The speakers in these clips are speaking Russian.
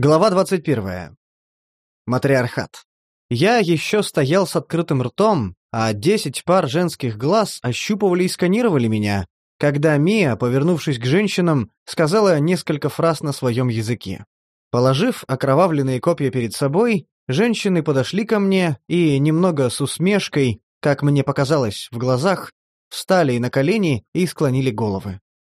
Глава 21. Матриархат. Я еще стоял с открытым ртом, а десять пар женских глаз ощупывали и сканировали меня, когда Мия, повернувшись к женщинам, сказала несколько фраз на своем языке. Положив окровавленные копья перед собой, женщины подошли ко мне и, немного с усмешкой, как мне показалось, в глазах, встали на колени и склонили головы.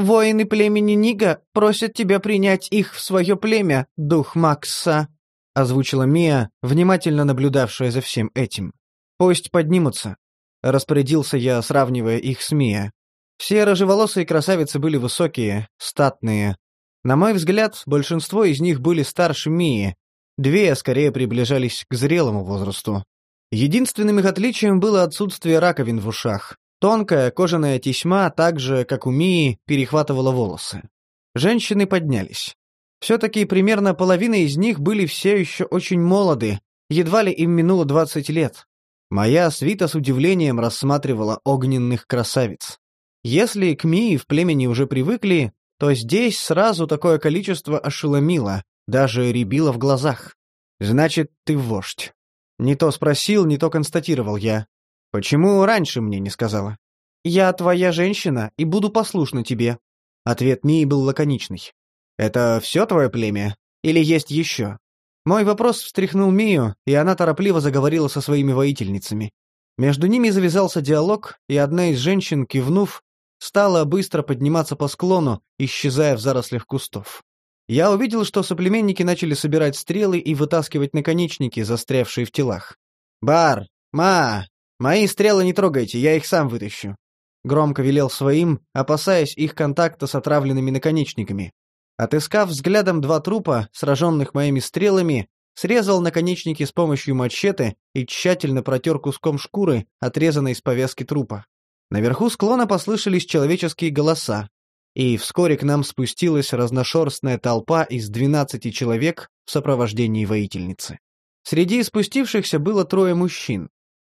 «Воины племени Нига просят тебя принять их в свое племя, дух Макса», — озвучила Мия, внимательно наблюдавшая за всем этим. «Пусть поднимутся», — распорядился я, сравнивая их с Мия. Все рыжеволосые красавицы были высокие, статные. На мой взгляд, большинство из них были старше Мии. Две скорее приближались к зрелому возрасту. Единственным их отличием было отсутствие раковин в ушах. Тонкая кожаная тесьма, так же, как у Мии, перехватывала волосы. Женщины поднялись. Все-таки примерно половина из них были все еще очень молоды, едва ли им минуло двадцать лет. Моя свита с удивлением рассматривала огненных красавиц. Если к Мии в племени уже привыкли, то здесь сразу такое количество ошеломило, даже рябило в глазах. «Значит, ты вождь». Не то спросил, не то констатировал я. «Почему раньше мне не сказала?» «Я твоя женщина и буду послушна тебе». Ответ Мии был лаконичный. «Это все твое племя? Или есть еще?» Мой вопрос встряхнул Мию, и она торопливо заговорила со своими воительницами. Между ними завязался диалог, и одна из женщин, кивнув, стала быстро подниматься по склону, исчезая в зарослях кустов. Я увидел, что соплеменники начали собирать стрелы и вытаскивать наконечники, застрявшие в телах. «Бар! Ма! «Мои стрелы не трогайте, я их сам вытащу», — громко велел своим, опасаясь их контакта с отравленными наконечниками. Отыскав взглядом два трупа, сраженных моими стрелами, срезал наконечники с помощью мачете и тщательно протер куском шкуры, отрезанной с повязки трупа. Наверху склона послышались человеческие голоса, и вскоре к нам спустилась разношерстная толпа из двенадцати человек в сопровождении воительницы. Среди спустившихся было трое мужчин.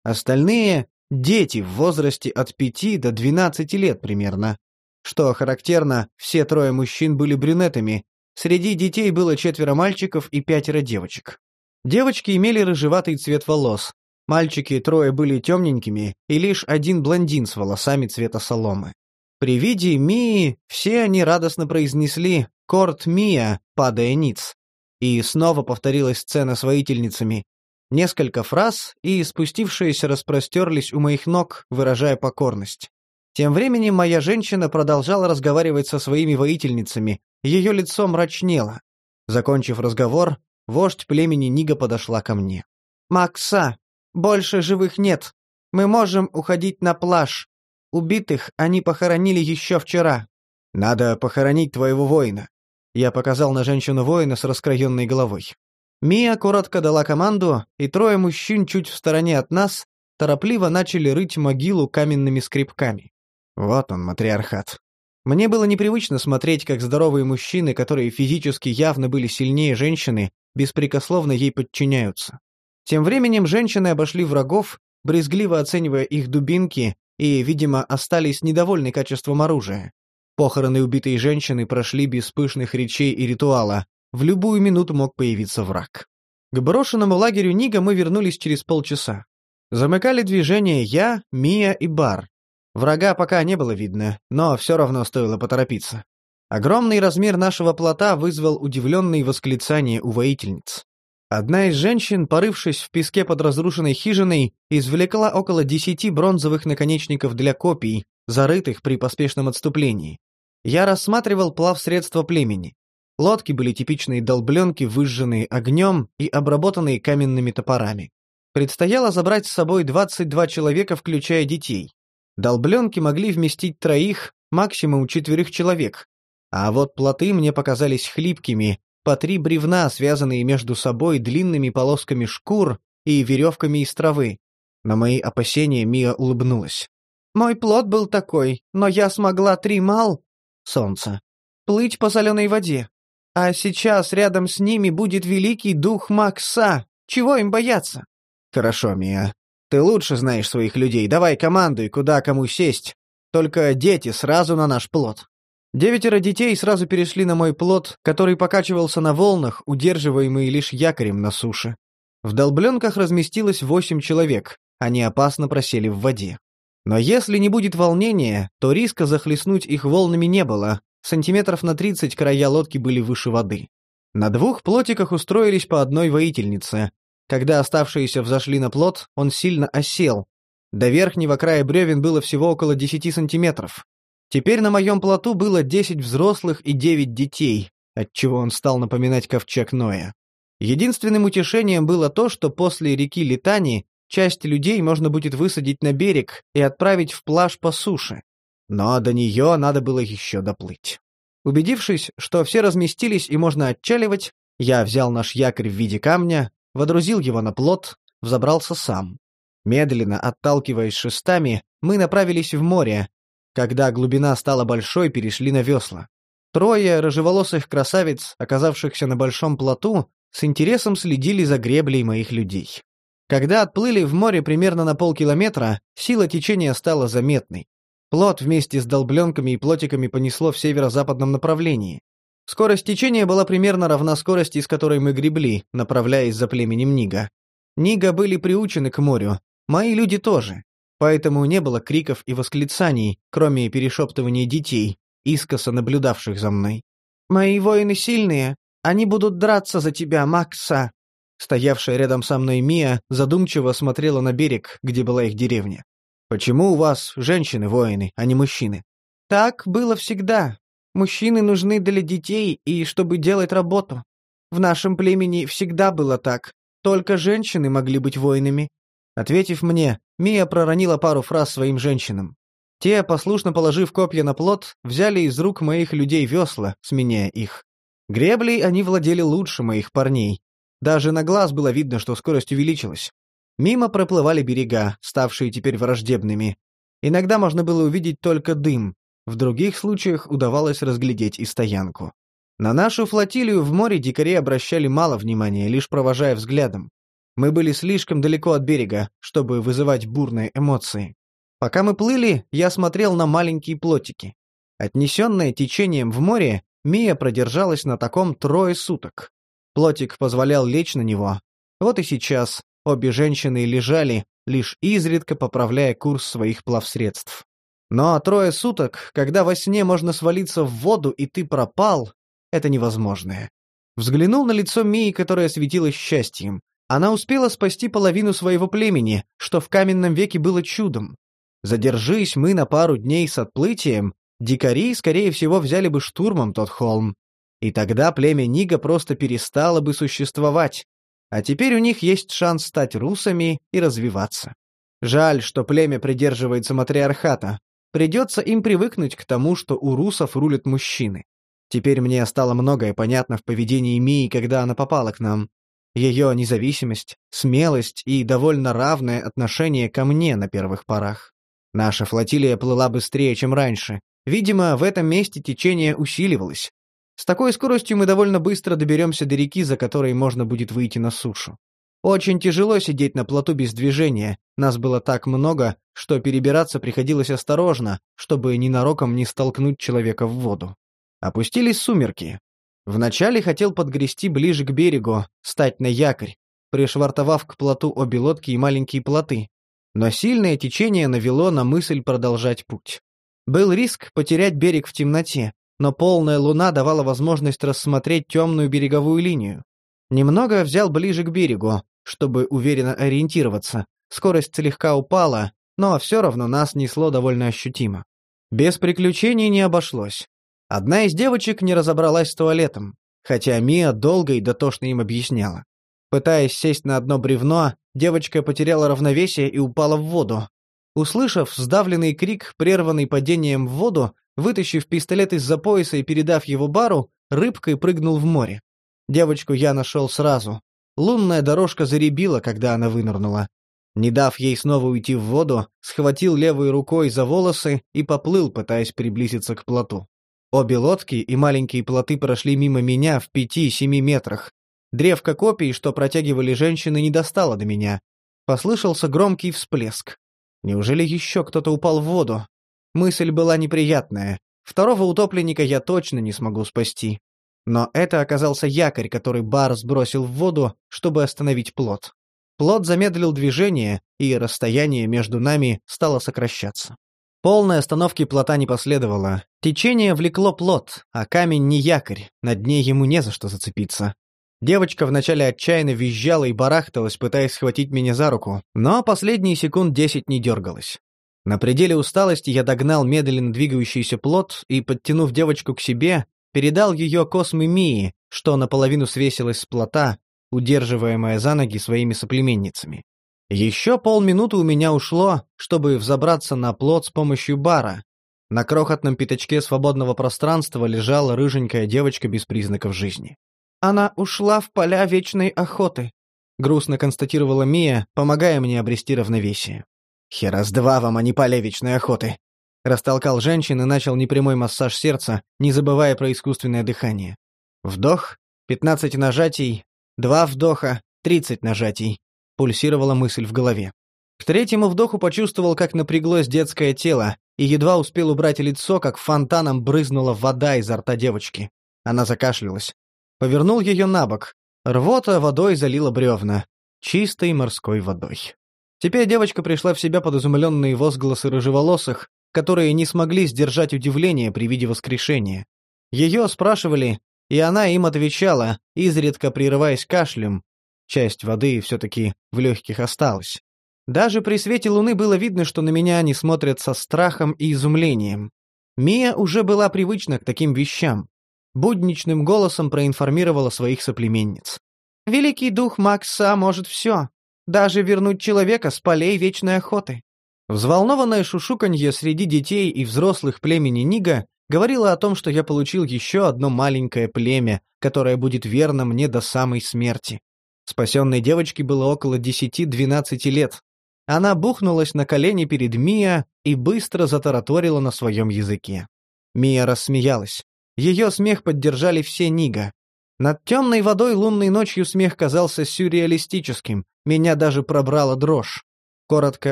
Остальные — дети в возрасте от 5 до 12 лет примерно. Что характерно, все трое мужчин были брюнетами, среди детей было четверо мальчиков и пятеро девочек. Девочки имели рыжеватый цвет волос, мальчики трое были темненькими, и лишь один блондин с волосами цвета соломы. При виде Мии все они радостно произнесли «Корт Мия, падая ниц». И снова повторилась сцена с воительницами, Несколько фраз, и спустившиеся распростерлись у моих ног, выражая покорность. Тем временем моя женщина продолжала разговаривать со своими воительницами, ее лицо мрачнело. Закончив разговор, вождь племени Нига подошла ко мне. «Макса, больше живых нет. Мы можем уходить на плаж. Убитых они похоронили еще вчера». «Надо похоронить твоего воина». Я показал на женщину воина с раскроенной головой. Мия коротко дала команду, и трое мужчин чуть в стороне от нас торопливо начали рыть могилу каменными скребками. Вот он, матриархат. Мне было непривычно смотреть, как здоровые мужчины, которые физически явно были сильнее женщины, беспрекословно ей подчиняются. Тем временем женщины обошли врагов, брезгливо оценивая их дубинки, и, видимо, остались недовольны качеством оружия. Похороны убитой женщины прошли без пышных речей и ритуала, в любую минуту мог появиться враг. К брошенному лагерю Нига мы вернулись через полчаса. Замыкали движение я, Мия и Бар. Врага пока не было видно, но все равно стоило поторопиться. Огромный размер нашего плота вызвал удивленные восклицания у воительниц. Одна из женщин, порывшись в песке под разрушенной хижиной, извлекла около десяти бронзовых наконечников для копий, зарытых при поспешном отступлении. Я рассматривал плавсредства племени. Лодки были типичные долбленки, выжженные огнем и обработанные каменными топорами. Предстояло забрать с собой 22 человека, включая детей. Долбленки могли вместить троих, максимум четверых человек. А вот плоты мне показались хлипкими, по три бревна, связанные между собой длинными полосками шкур и веревками из травы. На мои опасения Мия улыбнулась. «Мой плод был такой, но я смогла три мал...» Солнце. «Плыть по соленой воде. А сейчас рядом с ними будет великий дух Макса. Чего им бояться? Хорошо, Мия. Ты лучше знаешь своих людей. Давай командуй, куда кому сесть. Только дети сразу на наш плод. Девятеро детей сразу перешли на мой плот, который покачивался на волнах, удерживаемый лишь якорем на суше. В долбленках разместилось восемь человек, они опасно просели в воде. Но если не будет волнения, то риска захлестнуть их волнами не было, сантиметров на тридцать края лодки были выше воды. На двух плотиках устроились по одной воительнице. Когда оставшиеся взошли на плот, он сильно осел. До верхнего края бревен было всего около десяти сантиметров. Теперь на моем плоту было десять взрослых и девять детей, отчего он стал напоминать ковчег Ноя. Единственным утешением было то, что после реки Литани часть людей можно будет высадить на берег и отправить в плаж по суше. Но до нее надо было еще доплыть. Убедившись, что все разместились и можно отчаливать, я взял наш якорь в виде камня, водрузил его на плот, взобрался сам. Медленно, отталкиваясь шестами, мы направились в море, когда глубина стала большой, перешли на весла. Трое рыжеволосых красавиц, оказавшихся на большом плоту, с интересом следили за греблей моих людей. Когда отплыли в море примерно на полкилометра, сила течения стала заметной. Плот вместе с долбленками и плотиками понесло в северо-западном направлении. Скорость течения была примерно равна скорости, с которой мы гребли, направляясь за племенем Нига. Нига были приучены к морю, мои люди тоже. Поэтому не было криков и восклицаний, кроме перешептываний детей, искоса наблюдавших за мной. «Мои воины сильные. Они будут драться за тебя, Макса!» Стоявшая рядом со мной Мия задумчиво смотрела на берег, где была их деревня. «Почему у вас женщины-воины, а не мужчины?» «Так было всегда. Мужчины нужны для детей и чтобы делать работу. В нашем племени всегда было так. Только женщины могли быть воинами. Ответив мне, Мия проронила пару фраз своим женщинам. Те, послушно положив копья на плот, взяли из рук моих людей весла, сменяя их. Греблей они владели лучше моих парней. Даже на глаз было видно, что скорость увеличилась. Мимо проплывали берега, ставшие теперь враждебными. Иногда можно было увидеть только дым, в других случаях удавалось разглядеть и стоянку. На нашу флотилию в море дикари обращали мало внимания, лишь провожая взглядом. Мы были слишком далеко от берега, чтобы вызывать бурные эмоции. Пока мы плыли, я смотрел на маленькие плотики. Отнесенная течением в море, Мия продержалась на таком трое суток. Плотик позволял лечь на него. Вот и сейчас обе женщины лежали, лишь изредка поправляя курс своих плавсредств. Но трое суток, когда во сне можно свалиться в воду, и ты пропал, это невозможное. Взглянул на лицо Мии, которое светилось счастьем. Она успела спасти половину своего племени, что в каменном веке было чудом. Задержись мы на пару дней с отплытием, дикари, скорее всего, взяли бы штурмом тот холм. И тогда племя Нига просто перестало бы существовать. А теперь у них есть шанс стать русами и развиваться. Жаль, что племя придерживается матриархата. Придется им привыкнуть к тому, что у русов рулят мужчины. Теперь мне стало многое понятно в поведении Мии, когда она попала к нам. Ее независимость, смелость и довольно равное отношение ко мне на первых порах. Наша флотилия плыла быстрее, чем раньше. Видимо, в этом месте течение усиливалось. С такой скоростью мы довольно быстро доберемся до реки, за которой можно будет выйти на сушу. Очень тяжело сидеть на плоту без движения. Нас было так много, что перебираться приходилось осторожно, чтобы ненароком не столкнуть человека в воду. Опустились сумерки. Вначале хотел подгрести ближе к берегу, стать на якорь, пришвартовав к плоту обе лодки и маленькие плоты. Но сильное течение навело на мысль продолжать путь. Был риск потерять берег в темноте, но полная луна давала возможность рассмотреть темную береговую линию. Немного взял ближе к берегу, чтобы уверенно ориентироваться. Скорость слегка упала, но все равно нас несло довольно ощутимо. Без приключений не обошлось. Одна из девочек не разобралась с туалетом, хотя Мия долго и дотошно им объясняла. Пытаясь сесть на одно бревно, девочка потеряла равновесие и упала в воду. Услышав сдавленный крик, прерванный падением в воду, вытащив пистолет из-за пояса и передав его бару, рыбкой прыгнул в море. Девочку я нашел сразу. Лунная дорожка заребила, когда она вынырнула. Не дав ей снова уйти в воду, схватил левой рукой за волосы и поплыл, пытаясь приблизиться к плоту. Обе лодки и маленькие плоты прошли мимо меня в пяти-семи метрах. Древко копий, что протягивали женщины, не достало до меня. Послышался громкий всплеск. Неужели еще кто-то упал в воду? Мысль была неприятная. второго утопленника я точно не смогу спасти. Но это оказался якорь, который Бар сбросил в воду, чтобы остановить плот. Плот замедлил движение, и расстояние между нами стало сокращаться. Полной остановки плота не последовало. Течение влекло плот, а камень не якорь, на дне ему не за что зацепиться. Девочка вначале отчаянно визжала и барахталась, пытаясь схватить меня за руку, но последние секунд десять не дергалась. На пределе усталости я догнал медленно двигающийся плот и, подтянув девочку к себе, передал ее космы Мии, что наполовину свесилась с плота, удерживаемая за ноги своими соплеменницами. Еще полминуты у меня ушло, чтобы взобраться на плот с помощью бара. На крохотном пятачке свободного пространства лежала рыженькая девочка без признаков жизни. «Она ушла в поля вечной охоты», — грустно констатировала Мия, помогая мне обрести равновесие. «Херас-два вам, а не поля вечной охоты», Растолкал женщин и начал непрямой массаж сердца, не забывая про искусственное дыхание. Вдох, 15 нажатий, два вдоха, 30 нажатий. Пульсировала мысль в голове. К третьему вдоху почувствовал, как напряглось детское тело, и едва успел убрать лицо, как фонтаном брызнула вода изо рта девочки. Она закашлялась. Повернул ее на бок. Рвота водой залила бревна. Чистой морской водой. Теперь девочка пришла в себя под изумленные возгласы рыжеволосых, которые не смогли сдержать удивление при виде воскрешения. Ее спрашивали, и она им отвечала, изредка прерываясь кашлем. Часть воды все-таки в легких осталась. Даже при свете луны было видно, что на меня они смотрят со страхом и изумлением. Мия уже была привычна к таким вещам. Будничным голосом проинформировала своих соплеменниц. «Великий дух Макса может все, даже вернуть человека с полей вечной охоты. Взволнованное шушуканье среди детей и взрослых племени Нига говорило о том, что я получил еще одно маленькое племя, которое будет верно мне до самой смерти. Спасенной девочке было около 10-12 лет. Она бухнулась на колени перед Мия и быстро затараторила на своем языке. Мия рассмеялась. Ее смех поддержали все Нига. Над темной водой лунной ночью смех казался сюрреалистическим, меня даже пробрала дрожь. Коротко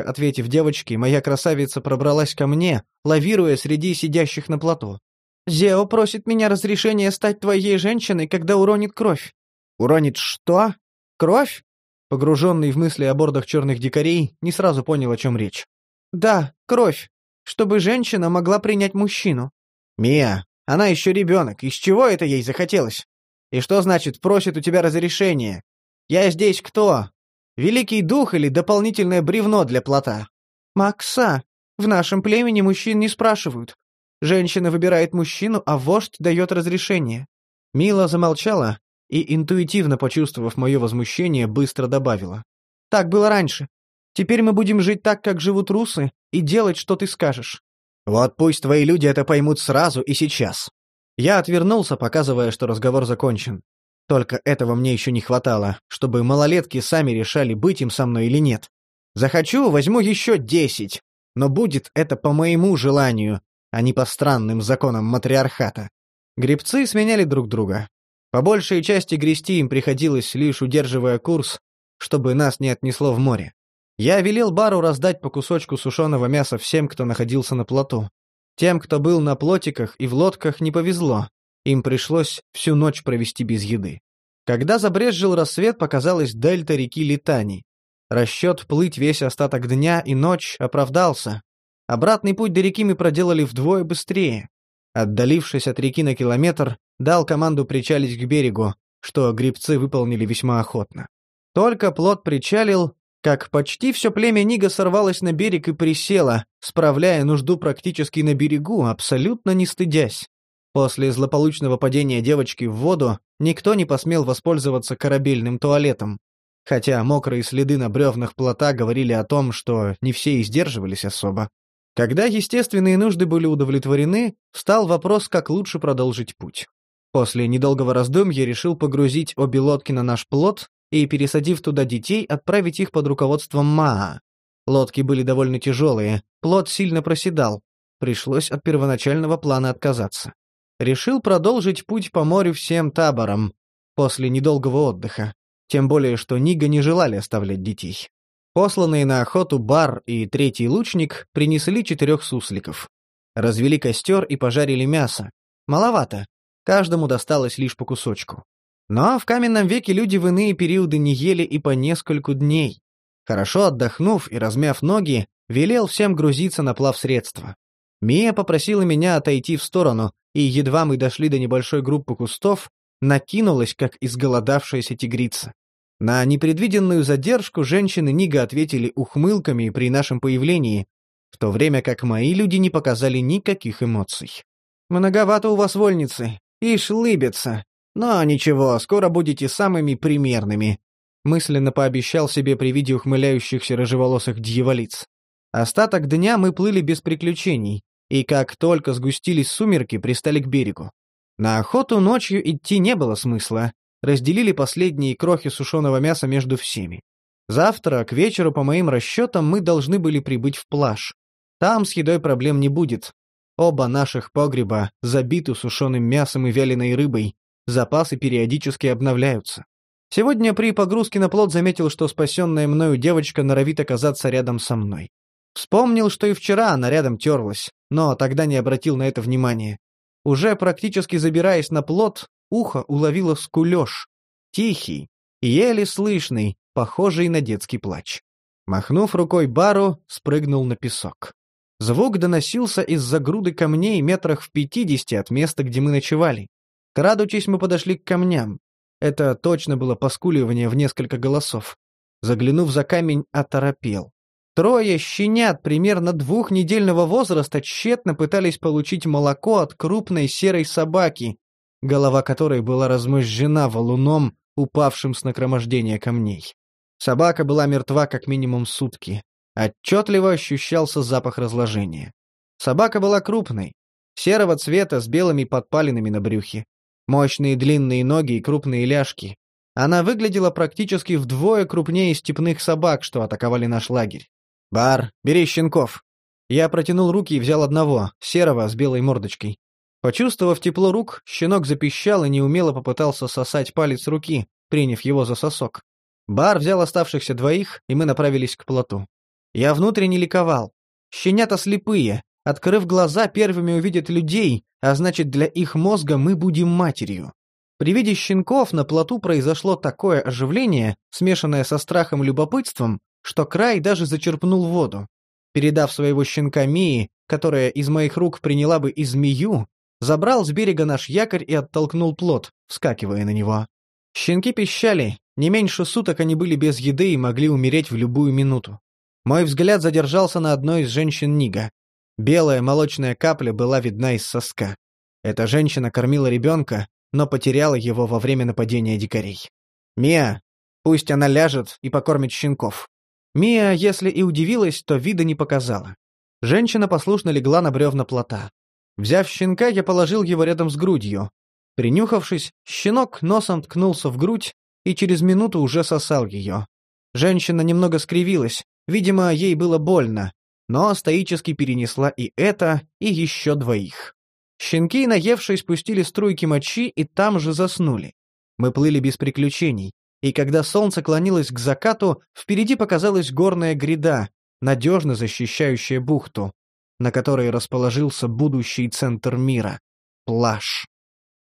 ответив девочке, моя красавица пробралась ко мне, лавируя среди сидящих на плато. «Зео просит меня разрешения стать твоей женщиной, когда уронит кровь». «Уронит что? Кровь?» Погруженный в мысли о бордах черных дикарей, не сразу понял, о чем речь. «Да, кровь. Чтобы женщина могла принять мужчину». «Мия, она еще ребенок. Из чего это ей захотелось? И что значит просит у тебя разрешения? Я здесь кто? Великий дух или дополнительное бревно для плота? Макса, в нашем племени мужчин не спрашивают. Женщина выбирает мужчину, а вождь дает разрешение. Мила замолчала и, интуитивно почувствовав мое возмущение, быстро добавила. Так было раньше. Теперь мы будем жить так, как живут русы, и делать, что ты скажешь. Вот пусть твои люди это поймут сразу и сейчас. Я отвернулся, показывая, что разговор закончен. Только этого мне еще не хватало, чтобы малолетки сами решали, быть им со мной или нет. Захочу, возьму еще десять, но будет это по моему желанию, а не по странным законам матриархата. Гребцы сменяли друг друга. По большей части грести им приходилось, лишь удерживая курс, чтобы нас не отнесло в море. Я велел бару раздать по кусочку сушеного мяса всем, кто находился на плоту. Тем, кто был на плотиках и в лодках, не повезло. Им пришлось всю ночь провести без еды. Когда забрезжил рассвет, показалась дельта реки Литани. Расчет плыть весь остаток дня и ночь оправдался. Обратный путь до реки мы проделали вдвое быстрее. Отдалившись от реки на километр, дал команду причалить к берегу, что грибцы выполнили весьма охотно. Только плот причалил, как почти все племя Нига сорвалось на берег и присело, справляя нужду практически на берегу, абсолютно не стыдясь. После злополучного падения девочки в воду никто не посмел воспользоваться корабельным туалетом. Хотя мокрые следы на бревнах плота говорили о том, что не все и сдерживались особо. Когда естественные нужды были удовлетворены, встал вопрос, как лучше продолжить путь. После недолгого раздумья решил погрузить обе лодки на наш плот и, пересадив туда детей, отправить их под руководством Маа. Лодки были довольно тяжелые, плот сильно проседал. Пришлось от первоначального плана отказаться решил продолжить путь по морю всем табором после недолгого отдыха, тем более что Нига не желали оставлять детей. Посланные на охоту Бар и Третий Лучник принесли четырех сусликов. Развели костер и пожарили мясо. Маловато. Каждому досталось лишь по кусочку. Но в каменном веке люди в иные периоды не ели и по нескольку дней. Хорошо отдохнув и размяв ноги, велел всем грузиться на плавсредство. Мия попросила меня отойти в сторону, и едва мы дошли до небольшой группы кустов, накинулась, как изголодавшаяся тигрица. На непредвиденную задержку женщины Нига ответили ухмылками при нашем появлении, в то время как мои люди не показали никаких эмоций. «Многовато у вас вольницы, и шлыбятся. Но ничего, скоро будете самыми примерными», мысленно пообещал себе при виде ухмыляющихся рыжеволосых дьяволиц. Остаток дня мы плыли без приключений, и как только сгустились сумерки, пристали к берегу. На охоту ночью идти не было смысла, разделили последние крохи сушеного мяса между всеми. Завтра, к вечеру, по моим расчетам, мы должны были прибыть в плаж. Там с едой проблем не будет. Оба наших погреба забиты сушеным мясом и вяленой рыбой, запасы периодически обновляются. Сегодня при погрузке на плот заметил, что спасенная мною девочка норовит оказаться рядом со мной. Вспомнил, что и вчера она рядом терлась, но тогда не обратил на это внимания. Уже практически забираясь на плот, ухо уловило скулёж. Тихий, еле слышный, похожий на детский плач. Махнув рукой бару, спрыгнул на песок. Звук доносился из-за груды камней метрах в пятидесяти от места, где мы ночевали. Крадучись, мы подошли к камням. Это точно было поскуливание в несколько голосов. Заглянув за камень, оторопел. Трое щенят примерно двухнедельного возраста тщетно пытались получить молоко от крупной серой собаки, голова которой была размозжена валуном, упавшим с накромождения камней. Собака была мертва как минимум сутки. Отчетливо ощущался запах разложения. Собака была крупной, серого цвета с белыми подпалинами на брюхе. Мощные длинные ноги и крупные ляжки. Она выглядела практически вдвое крупнее степных собак, что атаковали наш лагерь. «Бар, бери щенков!» Я протянул руки и взял одного, серого, с белой мордочкой. Почувствовав тепло рук, щенок запищал и неумело попытался сосать палец руки, приняв его за сосок. Бар взял оставшихся двоих, и мы направились к плоту. Я внутренне ликовал. Щенята слепые, открыв глаза, первыми увидят людей, а значит, для их мозга мы будем матерью. При виде щенков на плоту произошло такое оживление, смешанное со страхом и любопытством, что край даже зачерпнул воду. Передав своего щенка Мии, которая из моих рук приняла бы и змею, Забрал с берега наш якорь и оттолкнул плот, вскакивая на него. Щенки пищали, не меньше суток они были без еды и могли умереть в любую минуту. Мой взгляд задержался на одной из женщин Нига. Белая молочная капля была видна из соска. Эта женщина кормила ребенка, но потеряла его во время нападения дикарей. «Мия, пусть она ляжет и покормит щенков». Мия, если и удивилась, то вида не показала. Женщина послушно легла на бревна плота. Взяв щенка, я положил его рядом с грудью. Принюхавшись, щенок носом ткнулся в грудь и через минуту уже сосал ее. Женщина немного скривилась, видимо, ей было больно, но стоически перенесла и это, и еще двоих. Щенки, наевшись, спустили струйки мочи и там же заснули. Мы плыли без приключений, и когда солнце клонилось к закату, впереди показалась горная гряда, надежно защищающая бухту на которой расположился будущий центр мира — Плаш.